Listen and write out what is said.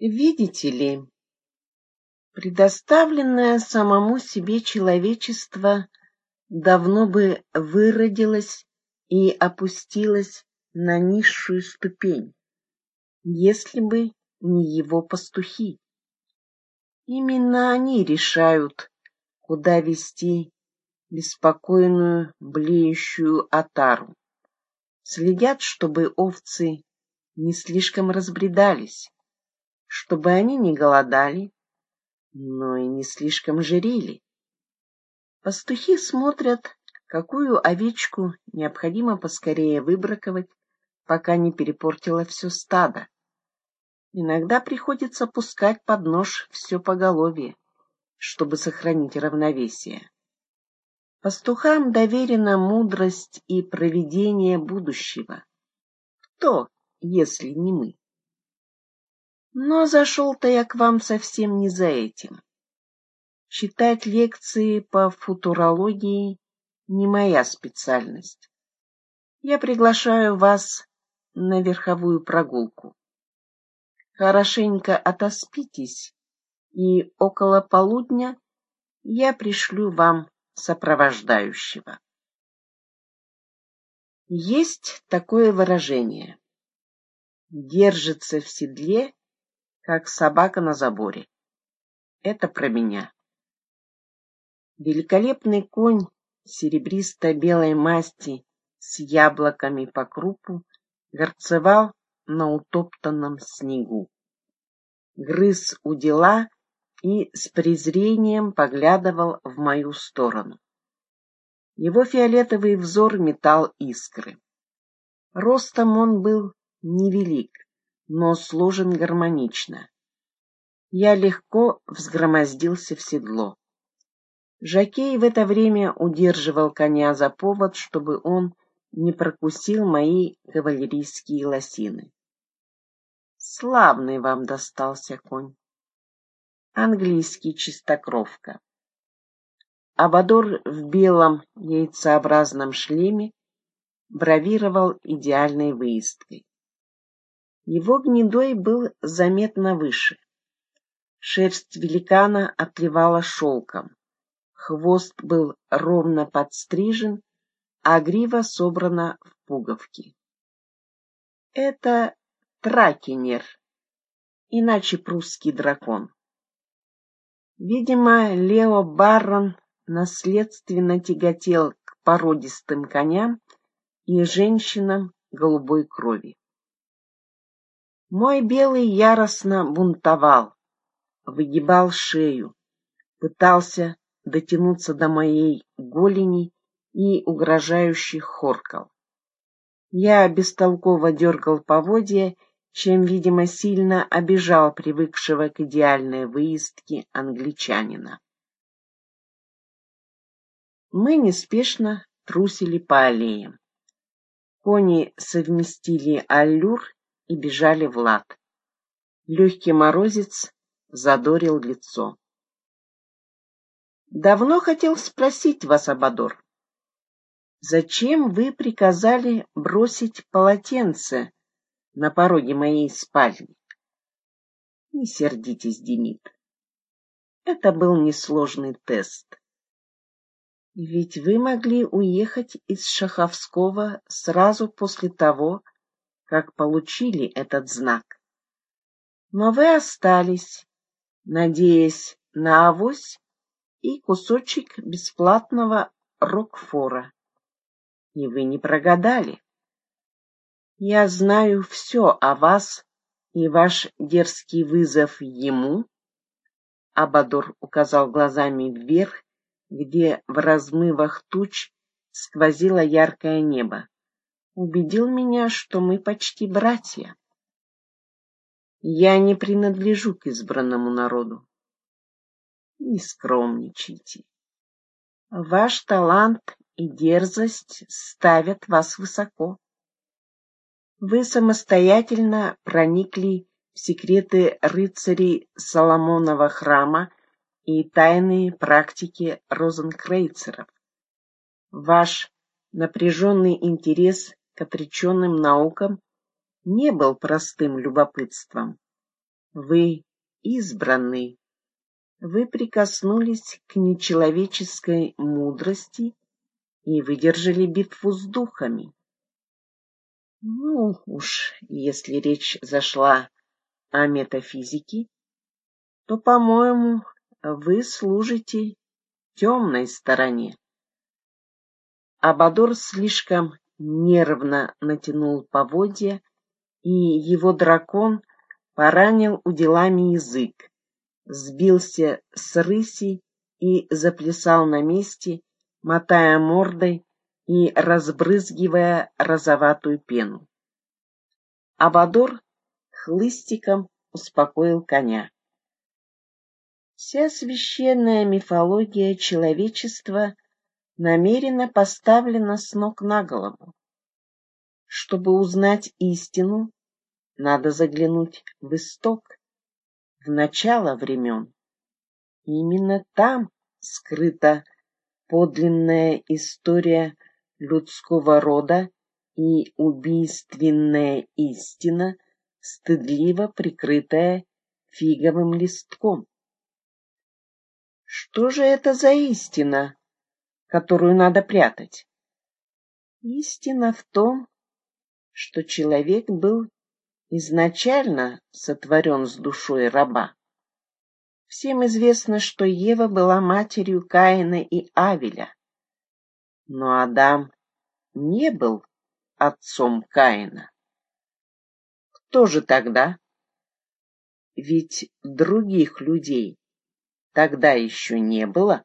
Видите ли, предоставленное самому себе человечество давно бы выродилось и опустилось на низшую ступень, если бы не его пастухи. Именно они решают, куда вести беспокойную блеющую отару. Следят, чтобы овцы не слишком разбредались, чтобы они не голодали, но и не слишком жирели. Пастухи смотрят, какую овечку необходимо поскорее выбраковать, пока не перепортила все стадо. Иногда приходится пускать под нож все поголовье, чтобы сохранить равновесие. Пастухам доверена мудрость и провидение будущего. Кто, если не мы? Но зашел-то я к вам совсем не за этим. Читать лекции по футурологии не моя специальность. Я приглашаю вас на верховую прогулку. Хорошенько отоспитесь, и около полудня я пришлю вам сопровождающего. Есть такое выражение. Держится в седле как собака на заборе. Это про меня. Великолепный конь серебристо-белой масти с яблоками по крупу горцевал на утоптанном снегу. Грыз у дела и с презрением поглядывал в мою сторону. Его фиолетовый взор метал искры. Ростом он был невелик, но сложен гармонично. Я легко взгромоздился в седло. Жакей в это время удерживал коня за повод, чтобы он не прокусил мои кавалерийские лосины. Славный вам достался конь. Английский чистокровка. Абадор в белом яйцеобразном шлеме бравировал идеальной выездкой. Его гнедой был заметно выше. Шерсть великана отливала шелком. Хвост был ровно подстрижен, а грива собрана в пуговки. Это тракинер, иначе прусский дракон. Видимо, Лео Баррон наследственно тяготел к породистым коням и женщинам голубой крови. Мой белый яростно бунтовал, выгибал шею, пытался дотянуться до моей голени и угрожающе хоркал. Я бестолково дергал поводья, чем, видимо, сильно обижал привыкшего к идеальной выездке англичанина. Мы неспешно трусили по аллеям. Кони совместили аллюр и бежали в лад. Легкий морозец задорил лицо. Давно хотел спросить вас, Абадор, зачем вы приказали бросить полотенце на пороге моей спальни? Не сердитесь, Демид. Это был несложный тест. Ведь вы могли уехать из Шаховского сразу после того, как получили этот знак. Но вы остались, надеясь на авось и кусочек бесплатного Рокфора. И вы не прогадали. Я знаю все о вас и ваш дерзкий вызов ему, Абадор указал глазами вверх, где в размывах туч сквозило яркое небо убедил меня, что мы почти братья. Я не принадлежу к избранному народу. Не скромничайте. Ваш талант и дерзость ставят вас высоко. Вы самостоятельно проникли в секреты рыцарей Соломонова храма и тайные практики розенкрейцеров. Ваш напряженный интерес к отреченным наукам не был простым любопытством. Вы избранный. Вы прикоснулись к нечеловеческой мудрости и выдержали битву с духами. Ну уж, если речь зашла о метафизике, то, по-моему, вы служите темной стороне. Абадор слишком нервно натянул поводья, и его дракон поранил уделами язык, сбился с рыси и заплясал на месте, мотая мордой и разбрызгивая розоватую пену. Абадор хлыстиком успокоил коня. Вся священная мифология человечества намеренно поставлена с ног на голову. Чтобы узнать истину, надо заглянуть в исток, в начало времен. именно там скрыта подлинная история людского рода и убийственная истина, стыдливо прикрытая фиговым листком. Что же это за истина, которую надо прятать? Истина в том, что человек был изначально сотворен с душой раба. Всем известно, что Ева была матерью Каина и Авеля, но Адам не был отцом Каина. Кто же тогда? Ведь других людей тогда еще не было.